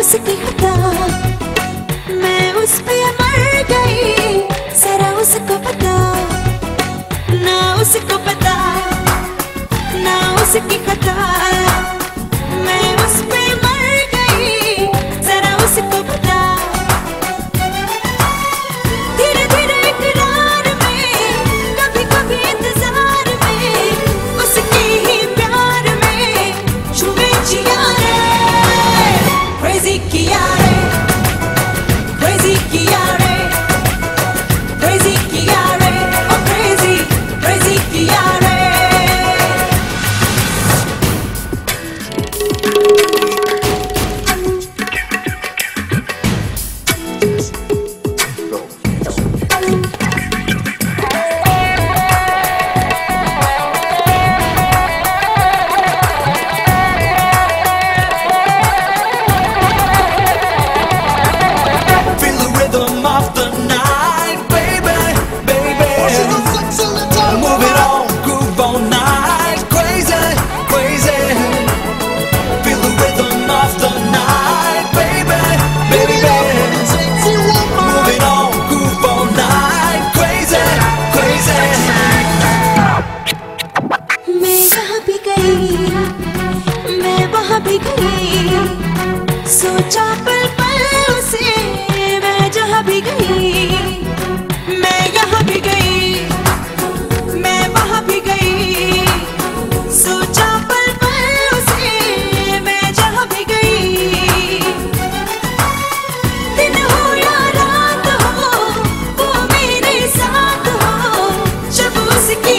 उसकी हटा मैं उस पे मर गई जरा उसको पता